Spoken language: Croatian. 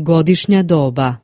Godišnja doba.